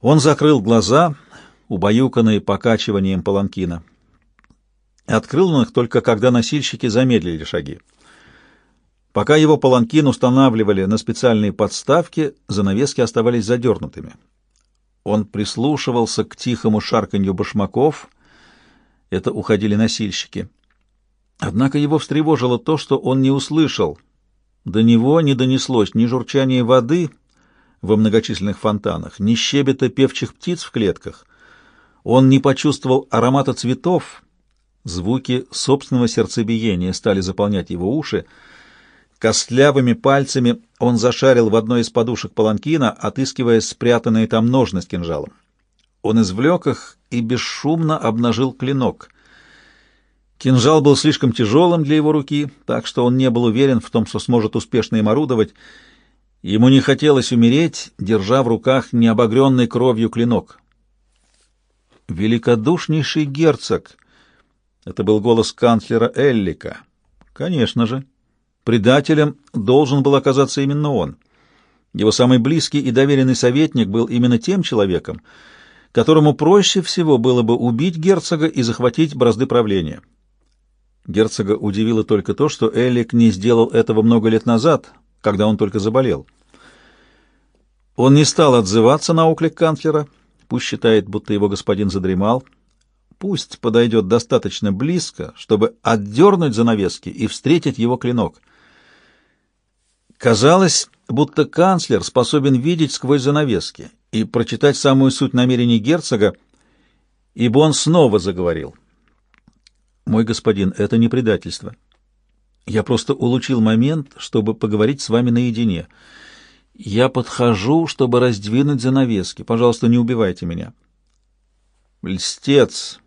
Он закрыл глаза, убаюканные покачиванием паланкина. Открыл он их только когда носильщики замедлили шаги. Пока его паланкин устанавливали на специальные подставки, занавески оставались задернутыми. Он прислушивался к тихому шарканью башмаков. Это уходили носильщики. Однако его встревожило то, что он не услышал. До него не донеслось ни журчания воды во многочисленных фонтанах, ни щебета певчих птиц в клетках. Он не почувствовал аромата цветов. Звуки собственного сердцебиения стали заполнять его уши. Костлявыми пальцами он зашарил в одной из подушек паланкина, отыскивая спрятанные там ножны с кинжалом. Он извлек их и бесшумно обнажил клинок — Кинжал был слишком тяжелым для его руки, так что он не был уверен в том, что сможет успешно им орудовать. Ему не хотелось умереть, держа в руках необогренный кровью клинок. «Великодушнейший герцог!» — это был голос канцлера Эллика. «Конечно же. Предателем должен был оказаться именно он. Его самый близкий и доверенный советник был именно тем человеком, которому проще всего было бы убить герцога и захватить бразды правления». Герцога удивило только то, что Элик не сделал этого много лет назад, когда он только заболел. Он не стал отзываться на оклик канцлера, пусть считает, будто его господин задремал. Пусть подойдет достаточно близко, чтобы отдернуть занавески и встретить его клинок. Казалось, будто канцлер способен видеть сквозь занавески и прочитать самую суть намерений герцога, ибо он снова заговорил — мой господин, это не предательство. Я просто улучил момент, чтобы поговорить с вами наедине. Я подхожу, чтобы раздвинуть занавески. Пожалуйста, не убивайте меня. Льстец,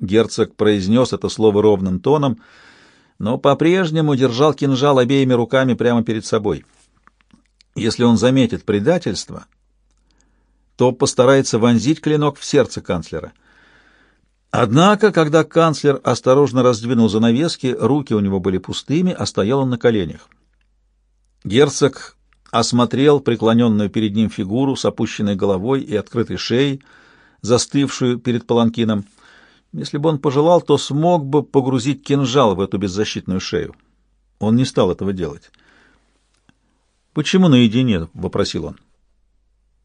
герцог произнес это слово ровным тоном, но по-прежнему держал кинжал обеими руками прямо перед собой. Если он заметит предательство, то постарается вонзить клинок в сердце канцлера — Однако, когда канцлер осторожно раздвинул занавески, руки у него были пустыми, а стоял он на коленях. Герцог осмотрел преклоненную перед ним фигуру с опущенной головой и открытой шеей, застывшую перед паланкином. Если бы он пожелал, то смог бы погрузить кинжал в эту беззащитную шею. Он не стал этого делать. «Почему наедине?» — вопросил он.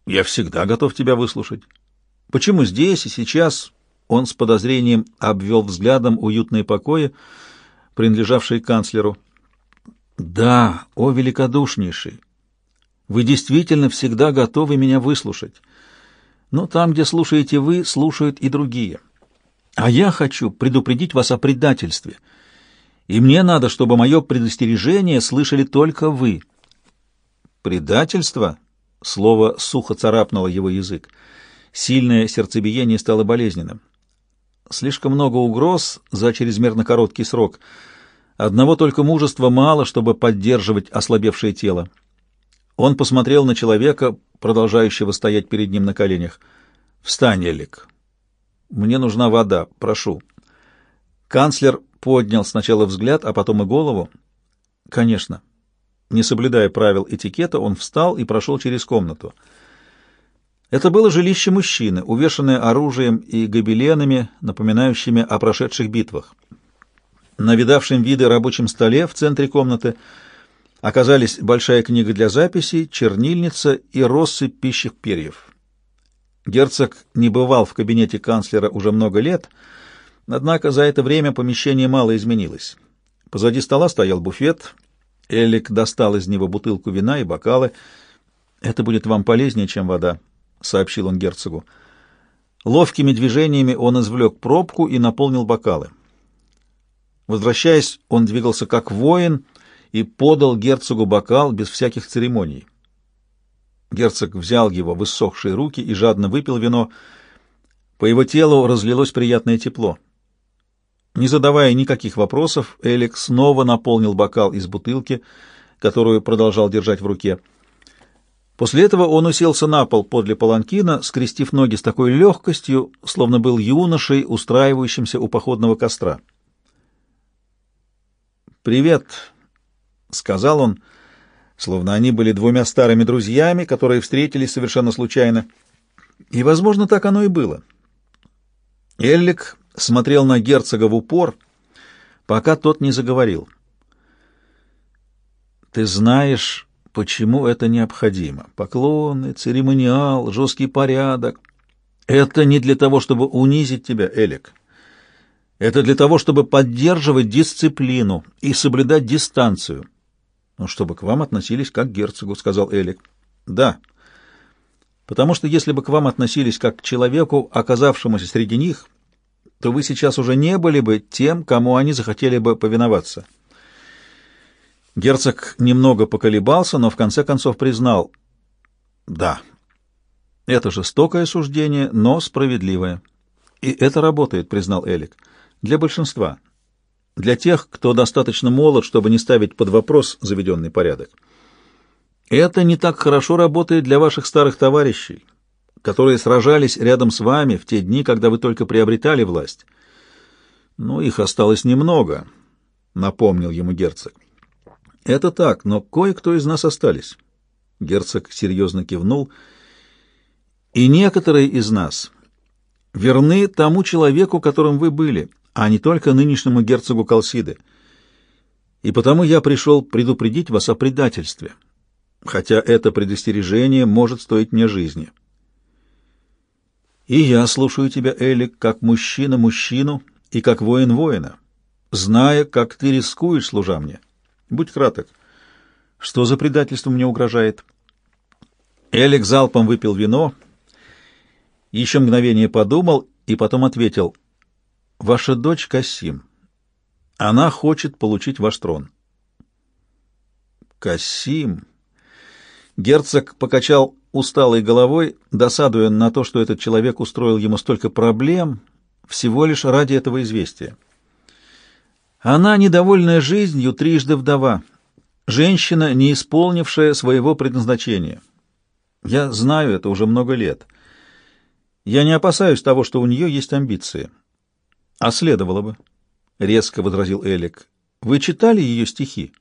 «Я всегда готов тебя выслушать. Почему здесь и сейчас он с подозрением обвел взглядом уютные покои, принадлежавшие канцлеру. «Да, о великодушнейший! Вы действительно всегда готовы меня выслушать. Но там, где слушаете вы, слушают и другие. А я хочу предупредить вас о предательстве. И мне надо, чтобы мое предостережение слышали только вы». «Предательство?» — слово сухо царапнуло его язык. Сильное сердцебиение стало болезненным. Слишком много угроз за чрезмерно короткий срок. Одного только мужества мало, чтобы поддерживать ослабевшее тело. Он посмотрел на человека, продолжающего стоять перед ним на коленях. «Встань, Элик. Мне нужна вода. Прошу». Канцлер поднял сначала взгляд, а потом и голову. «Конечно». Не соблюдая правил этикета, он встал и прошел через комнату. Это было жилище мужчины, увешанное оружием и гобеленами, напоминающими о прошедших битвах. На видавшем виды рабочем столе в центре комнаты оказались большая книга для записей, чернильница и россыпь пищих перьев. Герцог не бывал в кабинете канцлера уже много лет, однако за это время помещение мало изменилось. Позади стола стоял буфет, Элик достал из него бутылку вина и бокалы. «Это будет вам полезнее, чем вода», — сообщил он герцогу. Ловкими движениями он извлек пробку и наполнил бокалы. Возвращаясь, он двигался как воин и подал герцогу бокал без всяких церемоний. Герцог взял его в иссохшие руки и жадно выпил вино. По его телу разлилось приятное тепло. Не задавая никаких вопросов, Элик снова наполнил бокал из бутылки, которую продолжал держать в руке. После этого он уселся на пол подле паланкина, скрестив ноги с такой легкостью, словно был юношей, устраивающимся у походного костра. «Привет», — сказал он, словно они были двумя старыми друзьями, которые встретились совершенно случайно. И, возможно, так оно и было. Эллик смотрел на герцога в упор, пока тот не заговорил. «Ты знаешь, почему это необходимо. Поклоны, церемониал, жесткий порядок. Это не для того, чтобы унизить тебя, Элик. Это для того, чтобы поддерживать дисциплину и соблюдать дистанцию. Ну, чтобы к вам относились как к герцогу, сказал Элик. Да. Потому что если бы к вам относились как к человеку, оказавшемуся среди них, то вы сейчас уже не были бы тем, кому они захотели бы повиноваться. Герцог немного поколебался, но в конце концов признал «Да, это жестокое суждение, но справедливое. И это работает», — признал Элик, — «для большинства, для тех, кто достаточно молод, чтобы не ставить под вопрос заведенный порядок. Это не так хорошо работает для ваших старых товарищей, которые сражались рядом с вами в те дни, когда вы только приобретали власть. Ну, их осталось немного», — напомнил ему герцог. Это так, но кое-кто из нас остались. Герцог серьезно кивнул. И некоторые из нас верны тому человеку, которым вы были, а не только нынешнему герцогу Калсиды. И потому я пришел предупредить вас о предательстве, хотя это предостережение может стоить мне жизни. И я слушаю тебя, Элик, как мужчина мужчину и как воин воина, зная, как ты рискуешь, служа мне. Будь краток. Что за предательство мне угрожает? Элик залпом выпил вино, еще мгновение подумал и потом ответил. Ваша дочь Кассим. Она хочет получить ваш трон. Кассим. Герцог покачал усталой головой, досадуя на то, что этот человек устроил ему столько проблем, всего лишь ради этого известия. Она, недовольная жизнью, трижды вдова, женщина, не исполнившая своего предназначения. Я знаю это уже много лет. Я не опасаюсь того, что у нее есть амбиции. А следовало бы, — резко возразил Элик. Вы читали ее стихи?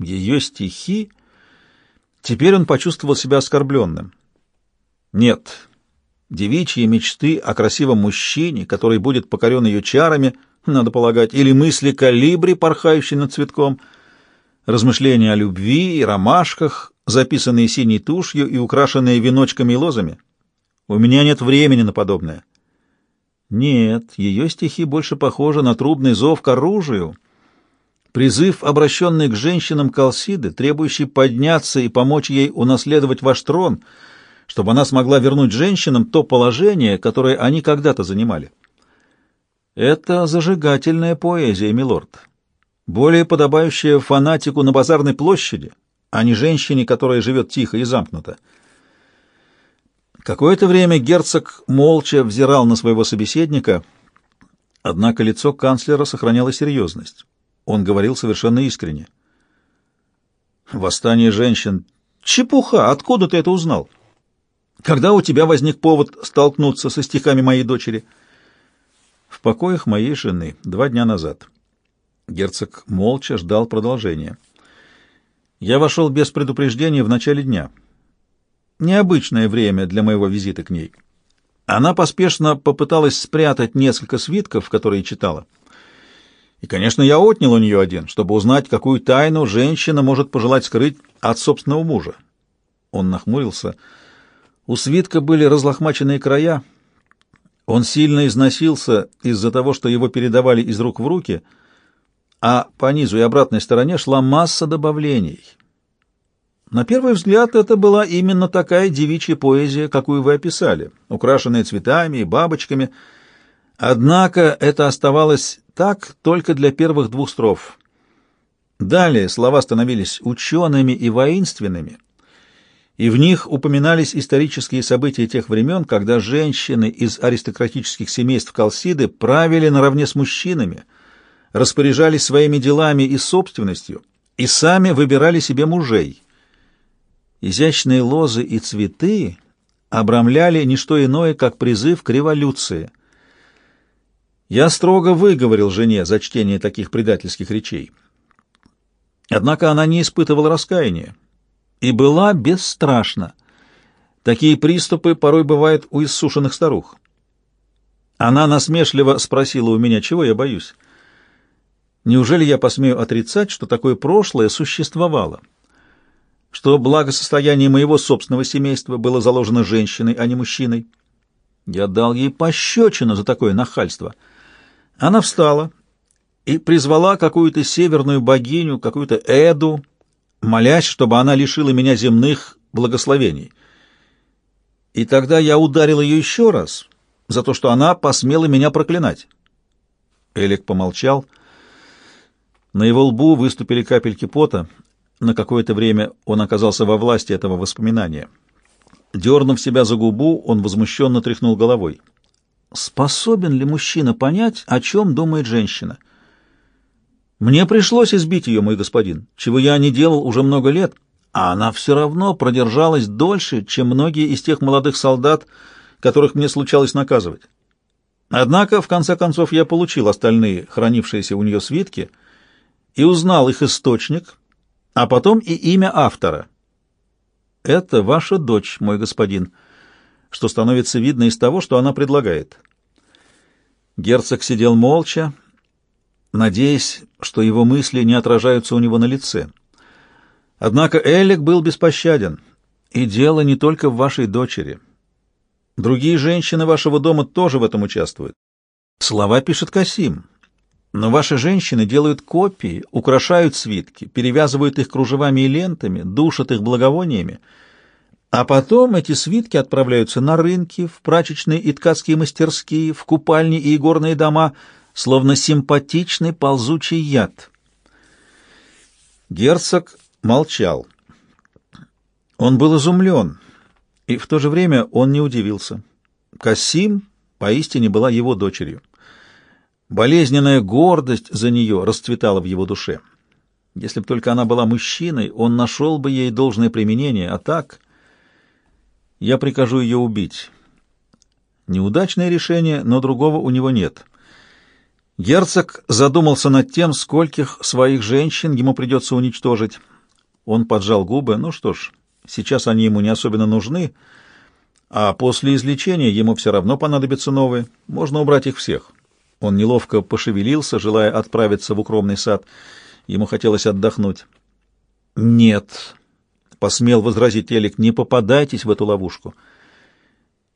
Ее стихи? Теперь он почувствовал себя оскорбленным. Нет, девичьи мечты о красивом мужчине, который будет покорен ее чарами — надо полагать, или мысли калибри, порхающие над цветком, размышления о любви и ромашках, записанные синей тушью и украшенные веночками и лозами. У меня нет времени на подобное. Нет, ее стихи больше похожи на трубный зов к оружию, призыв, обращенный к женщинам Калсиды, требующий подняться и помочь ей унаследовать ваш трон, чтобы она смогла вернуть женщинам то положение, которое они когда-то занимали. Это зажигательная поэзия, милорд. Более подобающая фанатику на базарной площади, а не женщине, которая живет тихо и замкнуто. Какое-то время герцог молча взирал на своего собеседника, однако лицо канцлера сохраняло серьезность. Он говорил совершенно искренне. «Восстание женщин. Чепуха! Откуда ты это узнал? Когда у тебя возник повод столкнуться со стихами моей дочери?» Покоях моей жены два дня назад. Герцог молча ждал продолжения. Я вошел без предупреждения в начале дня. Необычное время для моего визита к ней. Она поспешно попыталась спрятать несколько свитков, которые читала. И, конечно, я отнял у нее один, чтобы узнать, какую тайну женщина может пожелать скрыть от собственного мужа. Он нахмурился. У свитка были разлохмаченные края, он сильно износился из-за того, что его передавали из рук в руки, а по низу и обратной стороне шла масса добавлений. На первый взгляд это была именно такая девичья поэзия, какую вы описали, украшенная цветами и бабочками. Однако это оставалось так только для первых двух строф. Далее слова становились учеными и воинственными — и в них упоминались исторические события тех времен, когда женщины из аристократических семейств Калсиды правили наравне с мужчинами, распоряжались своими делами и собственностью и сами выбирали себе мужей. Изящные лозы и цветы обрамляли не что иное, как призыв к революции. Я строго выговорил жене за чтение таких предательских речей. Однако она не испытывала раскаяния и была бесстрашна. Такие приступы порой бывают у иссушенных старух. Она насмешливо спросила у меня, чего я боюсь. Неужели я посмею отрицать, что такое прошлое существовало? Что благосостояние моего собственного семейства было заложено женщиной, а не мужчиной? Я дал ей пощечину за такое нахальство. Она встала и призвала какую-то северную богиню, какую-то Эду, молясь, чтобы она лишила меня земных благословений. И тогда я ударил ее еще раз за то, что она посмела меня проклинать. Элик помолчал. На его лбу выступили капельки пота. На какое-то время он оказался во власти этого воспоминания. Дернув себя за губу, он возмущенно тряхнул головой. Способен ли мужчина понять, о чем думает женщина? Мне пришлось избить ее, мой господин, чего я не делал уже много лет, а она все равно продержалась дольше, чем многие из тех молодых солдат, которых мне случалось наказывать. Однако, в конце концов, я получил остальные хранившиеся у нее свитки и узнал их источник, а потом и имя автора. Это ваша дочь, мой господин, что становится видно из того, что она предлагает. Герцог сидел молча, надеясь, что его мысли не отражаются у него на лице. Однако Элик был беспощаден, и дело не только в вашей дочери. Другие женщины вашего дома тоже в этом участвуют. Слова пишет Касим. Но ваши женщины делают копии, украшают свитки, перевязывают их кружевами и лентами, душат их благовониями, а потом эти свитки отправляются на рынки, в прачечные и ткацкие мастерские, в купальни и игорные дома, словно симпатичный ползучий яд. Герцог молчал. Он был изумлен, и в то же время он не удивился. Касим поистине была его дочерью. Болезненная гордость за нее расцветала в его душе. Если бы только она была мужчиной, он нашел бы ей должное применение, а так я прикажу ее убить. Неудачное решение, но другого у него нет. Герцог задумался над тем, скольких своих женщин ему придется уничтожить. Он поджал губы. Ну что ж, сейчас они ему не особенно нужны, а после излечения ему все равно понадобятся новые. Можно убрать их всех. Он неловко пошевелился, желая отправиться в укромный сад. Ему хотелось отдохнуть. «Нет», — посмел возразить Элик, — «не попадайтесь в эту ловушку.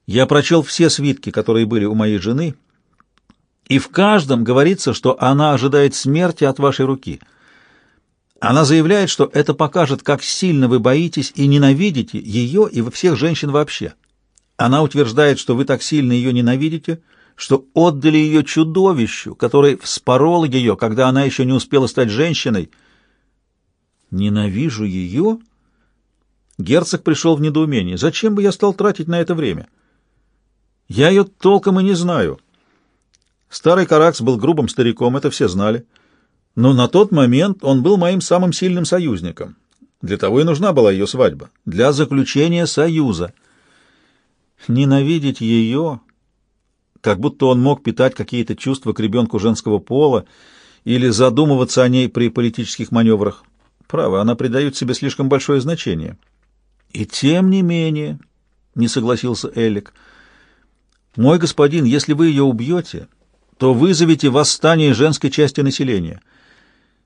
Я прочел все свитки, которые были у моей жены, и в каждом говорится, что она ожидает смерти от вашей руки. Она заявляет, что это покажет, как сильно вы боитесь и ненавидите ее и всех женщин вообще. Она утверждает, что вы так сильно ее ненавидите, — что отдали ее чудовищу, который вспорол ее, когда она еще не успела стать женщиной. Ненавижу ее? Герцог пришел в недоумение. Зачем бы я стал тратить на это время? Я ее толком и не знаю. Старый Каракс был грубым стариком, это все знали. Но на тот момент он был моим самым сильным союзником. Для того и нужна была ее свадьба. Для заключения союза. Ненавидеть ее как будто он мог питать какие-то чувства к ребенку женского пола или задумываться о ней при политических маневрах. Право, она придает себе слишком большое значение. И тем не менее, не согласился Элик, мой господин, если вы ее убьете, то вызовете восстание женской части населения.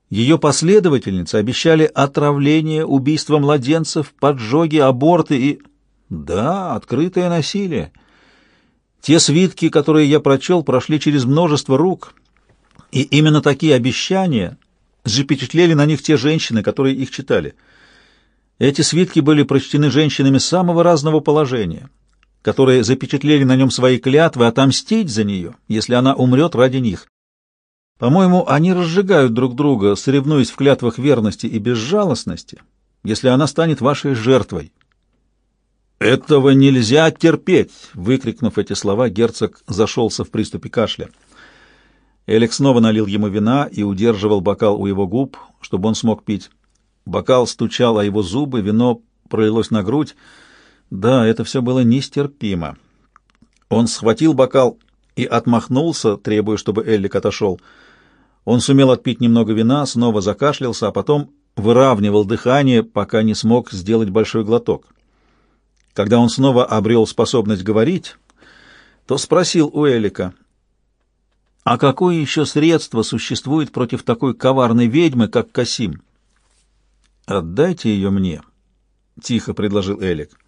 Ее последовательницы обещали отравление, убийство младенцев, поджоги, аборты и... Да, открытое насилие. Те свитки, которые я прочел, прошли через множество рук, и именно такие обещания запечатлели на них те женщины, которые их читали. Эти свитки были прочтены женщинами самого разного положения, которые запечатлели на нем свои клятвы отомстить за нее, если она умрет ради них. По-моему, они разжигают друг друга, соревнуясь в клятвах верности и безжалостности, если она станет вашей жертвой. «Этого нельзя терпеть!» — выкрикнув эти слова, герцог зашелся в приступе кашля. Элик снова налил ему вина и удерживал бокал у его губ, чтобы он смог пить. Бокал стучал о его зубы, вино пролилось на грудь. Да, это все было нестерпимо. Он схватил бокал и отмахнулся, требуя, чтобы Эллик отошел. Он сумел отпить немного вина, снова закашлялся, а потом выравнивал дыхание, пока не смог сделать большой глоток. Когда он снова обрел способность говорить, то спросил у Элика, «А какое еще средство существует против такой коварной ведьмы, как Касим?» «Отдайте ее мне», — тихо предложил Элик.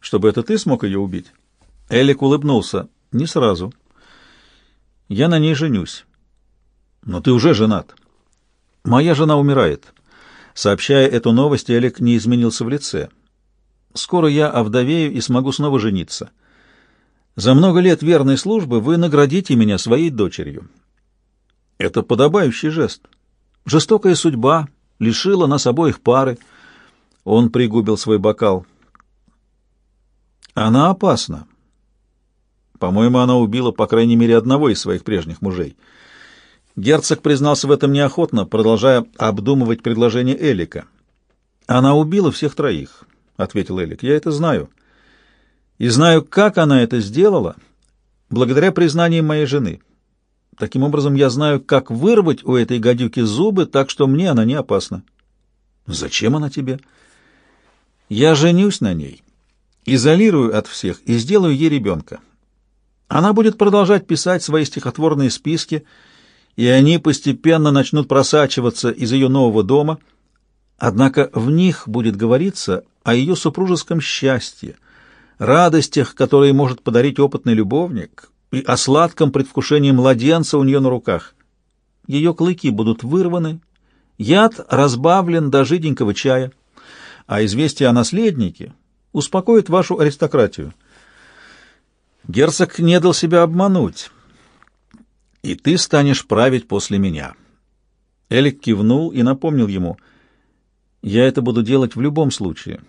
«Чтобы это ты смог ее убить?» Элик улыбнулся. «Не сразу. Я на ней женюсь». «Но ты уже женат». «Моя жена умирает». Сообщая эту новость, Элик не изменился в лице. «Скоро я овдовею и смогу снова жениться. За много лет верной службы вы наградите меня своей дочерью». Это подобающий жест. Жестокая судьба лишила нас обоих пары. Он пригубил свой бокал. Она опасна. По-моему, она убила по крайней мере одного из своих прежних мужей. Герцог признался в этом неохотно, продолжая обдумывать предложение Элика. «Она убила всех троих», — ответил Элик. «Я это знаю. И знаю, как она это сделала, благодаря признаниям моей жены. Таким образом, я знаю, как вырвать у этой гадюки зубы, так что мне она не опасна». «Зачем она тебе?» «Я женюсь на ней, изолирую от всех и сделаю ей ребенка. Она будет продолжать писать свои стихотворные списки, и они постепенно начнут просачиваться из ее нового дома, однако в них будет говориться о ее супружеском счастье, радостях, которые может подарить опытный любовник, и о сладком предвкушении младенца у нее на руках. Ее клыки будут вырваны, яд разбавлен до жиденького чая, а известие о наследнике успокоит вашу аристократию. Герцог не дал себя обмануть. И ты станешь править после меня. Элик кивнул и напомнил ему, «Я это буду делать в любом случае».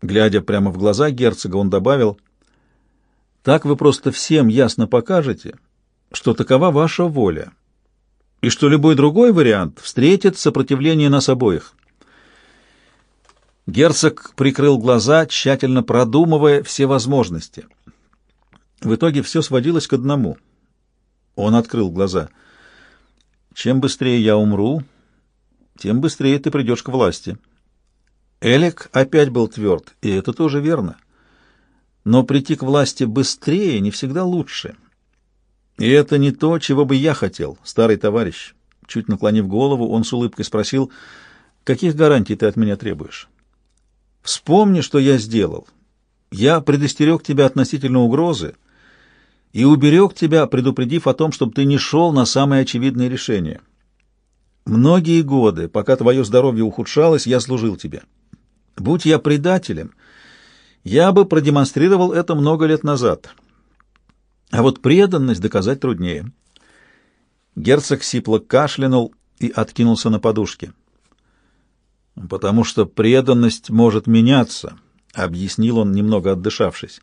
Глядя прямо в глаза герцога, он добавил, «Так вы просто всем ясно покажете, что такова ваша воля, и что любой другой вариант встретит сопротивление нас обоих». Герцог прикрыл глаза, тщательно продумывая все возможности — в итоге все сводилось к одному. Он открыл глаза. «Чем быстрее я умру, тем быстрее ты придешь к власти». Элек опять был тверд, и это тоже верно. Но прийти к власти быстрее не всегда лучше. И это не то, чего бы я хотел, старый товарищ. Чуть наклонив голову, он с улыбкой спросил, «Каких гарантий ты от меня требуешь?» «Вспомни, что я сделал. Я предостерег тебя относительно угрозы, — и уберег тебя, предупредив о том, чтобы ты не шел на самые очевидные решения. Многие годы, пока твое здоровье ухудшалось, я служил тебе. Будь я предателем, я бы продемонстрировал это много лет назад. А вот преданность доказать труднее. Герцог сипло кашлянул и откинулся на подушке. «Потому что преданность может меняться», — объяснил он, немного отдышавшись.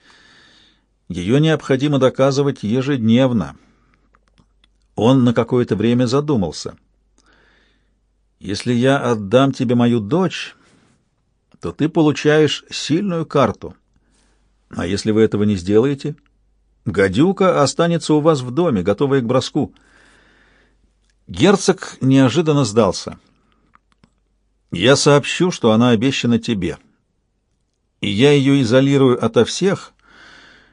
Ее необходимо доказывать ежедневно. Он на какое-то время задумался. Если я отдам тебе мою дочь, то ты получаешь сильную карту. А если вы этого не сделаете, гадюка останется у вас в доме, готовая к броску. Герцог неожиданно сдался. Я сообщу, что она обещана тебе. И я ее изолирую ото всех,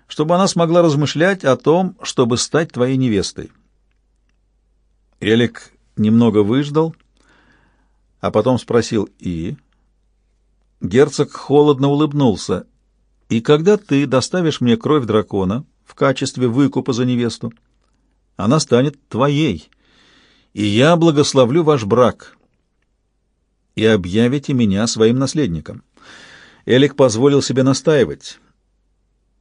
чтобы она смогла размышлять о том, чтобы стать твоей невестой. Элик немного выждал, а потом спросил «И?» Герцог холодно улыбнулся. «И когда ты доставишь мне кровь дракона в качестве выкупа за невесту, она станет твоей, и я благословлю ваш брак, и объявите меня своим наследником». Элик позволил себе настаивать.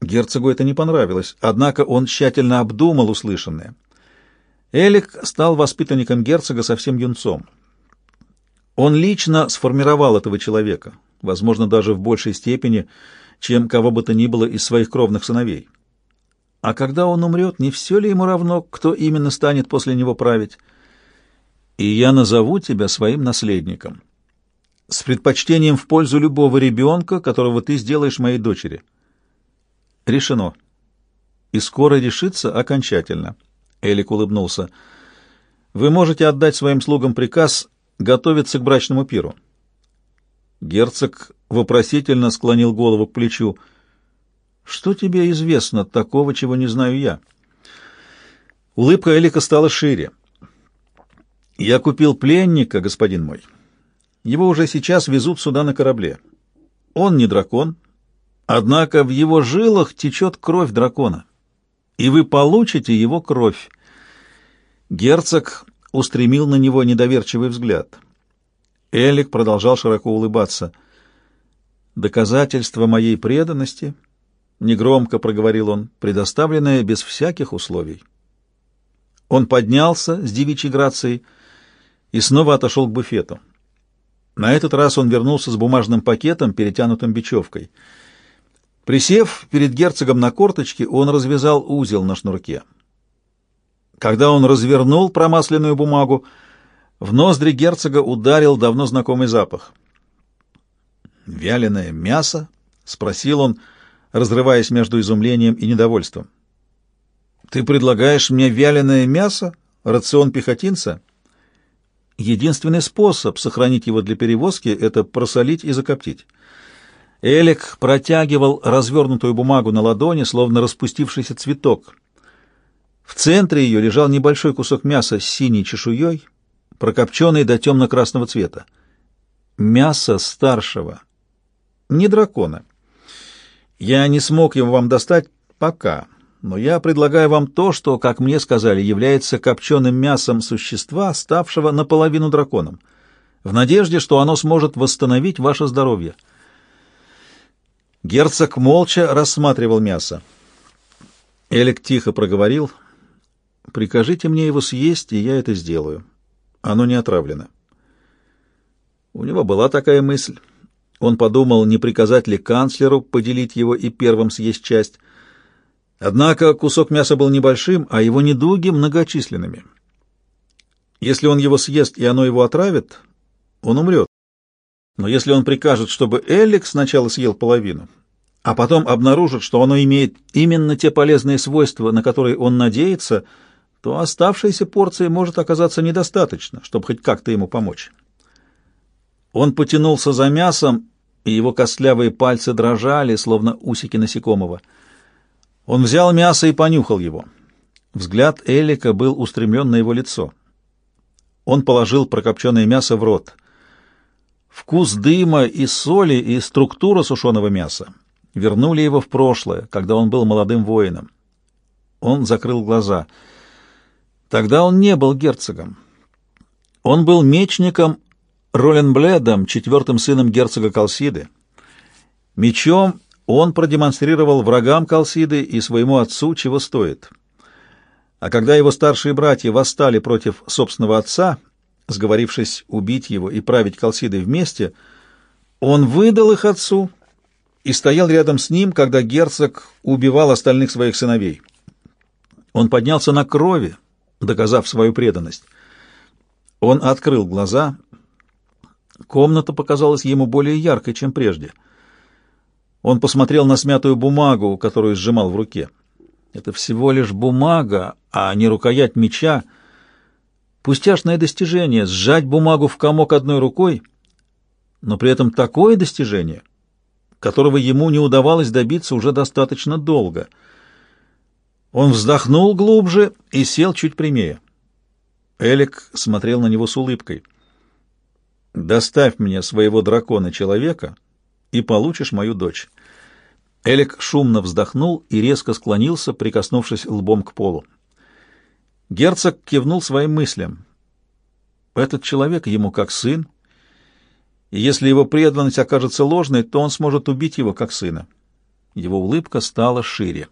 Герцогу это не понравилось, однако он тщательно обдумал услышанное. Элик стал воспитанником герцога совсем юнцом. Он лично сформировал этого человека, возможно, даже в большей степени, чем кого бы то ни было из своих кровных сыновей. А когда он умрет, не все ли ему равно, кто именно станет после него править? И я назову тебя своим наследником, с предпочтением в пользу любого ребенка, которого ты сделаешь моей дочери». Решено. И скоро решится окончательно. Элик улыбнулся. Вы можете отдать своим слугам приказ готовиться к брачному пиру. Герцог вопросительно склонил голову к плечу — Что тебе известно такого, чего не знаю я? Улыбка Элика стала шире. Я купил пленника, господин мой. Его уже сейчас везут сюда на корабле. Он не дракон, однако в его жилах течет кровь дракона, и вы получите его кровь. Герцог устремил на него недоверчивый взгляд. Элик продолжал широко улыбаться. «Доказательство моей преданности», — негромко проговорил он, — «предоставленное без всяких условий». Он поднялся с девичьей грацией и снова отошел к буфету. На этот раз он вернулся с бумажным пакетом, перетянутым бечевкой. Присев перед герцогом на корточке, он развязал узел на шнурке. Когда он развернул промасленную бумагу, в ноздри герцога ударил давно знакомый запах. «Вяленое мясо?» — спросил он, разрываясь между изумлением и недовольством. Ты предлагаешь мне вяленое мясо, рацион пехотинца? Единственный способ сохранить его для перевозки — это просолить и закоптить. Элик протягивал развернутую бумагу на ладони, словно распустившийся цветок. В центре ее лежал небольшой кусок мяса с синей чешуей, прокопченный до темно-красного цвета. Мясо старшего, не дракона. Я не смог его вам достать пока но я предлагаю вам то, что, как мне сказали, является копченым мясом существа, ставшего наполовину драконом, в надежде, что оно сможет восстановить ваше здоровье. Герцог молча рассматривал мясо. Элик тихо проговорил, «Прикажите мне его съесть, и я это сделаю. Оно не отравлено». У него была такая мысль. Он подумал, не приказать ли канцлеру поделить его и первым съесть часть, Однако кусок мяса был небольшим, а его недуги многочисленными. Если он его съест и оно его отравит, он умрет. Но если он прикажет, чтобы Элик сначала съел половину, а потом обнаружит, что оно имеет именно те полезные свойства, на которые он надеется, то оставшейся порции может оказаться недостаточно, чтобы хоть как-то ему помочь. Он потянулся за мясом, и его костлявые пальцы дрожали, словно усики насекомого — он взял мясо и понюхал его. Взгляд Элика был устремлен на его лицо. Он положил прокопченное мясо в рот. Вкус дыма и соли и структура сушеного мяса вернули его в прошлое, когда он был молодым воином. Он закрыл глаза. Тогда он не был герцогом. Он был мечником Роленбледом, четвертым сыном герцога Калсиды. Мечом он продемонстрировал врагам Калсиды и своему отцу, чего стоит. А когда его старшие братья восстали против собственного отца, сговорившись убить его и править Калсидой вместе, он выдал их отцу и стоял рядом с ним, когда герцог убивал остальных своих сыновей. Он поднялся на крови, доказав свою преданность. Он открыл глаза. Комната показалась ему более яркой, чем прежде — он посмотрел на смятую бумагу, которую сжимал в руке. Это всего лишь бумага, а не рукоять меча. Пустяшное достижение — сжать бумагу в комок одной рукой, но при этом такое достижение, которого ему не удавалось добиться уже достаточно долго. Он вздохнул глубже и сел чуть прямее. Элик смотрел на него с улыбкой. «Доставь мне своего дракона-человека», и получишь мою дочь». Элик шумно вздохнул и резко склонился, прикоснувшись лбом к полу. Герцог кивнул своим мыслям. Этот человек ему как сын, и если его преданность окажется ложной, то он сможет убить его как сына. Его улыбка стала шире.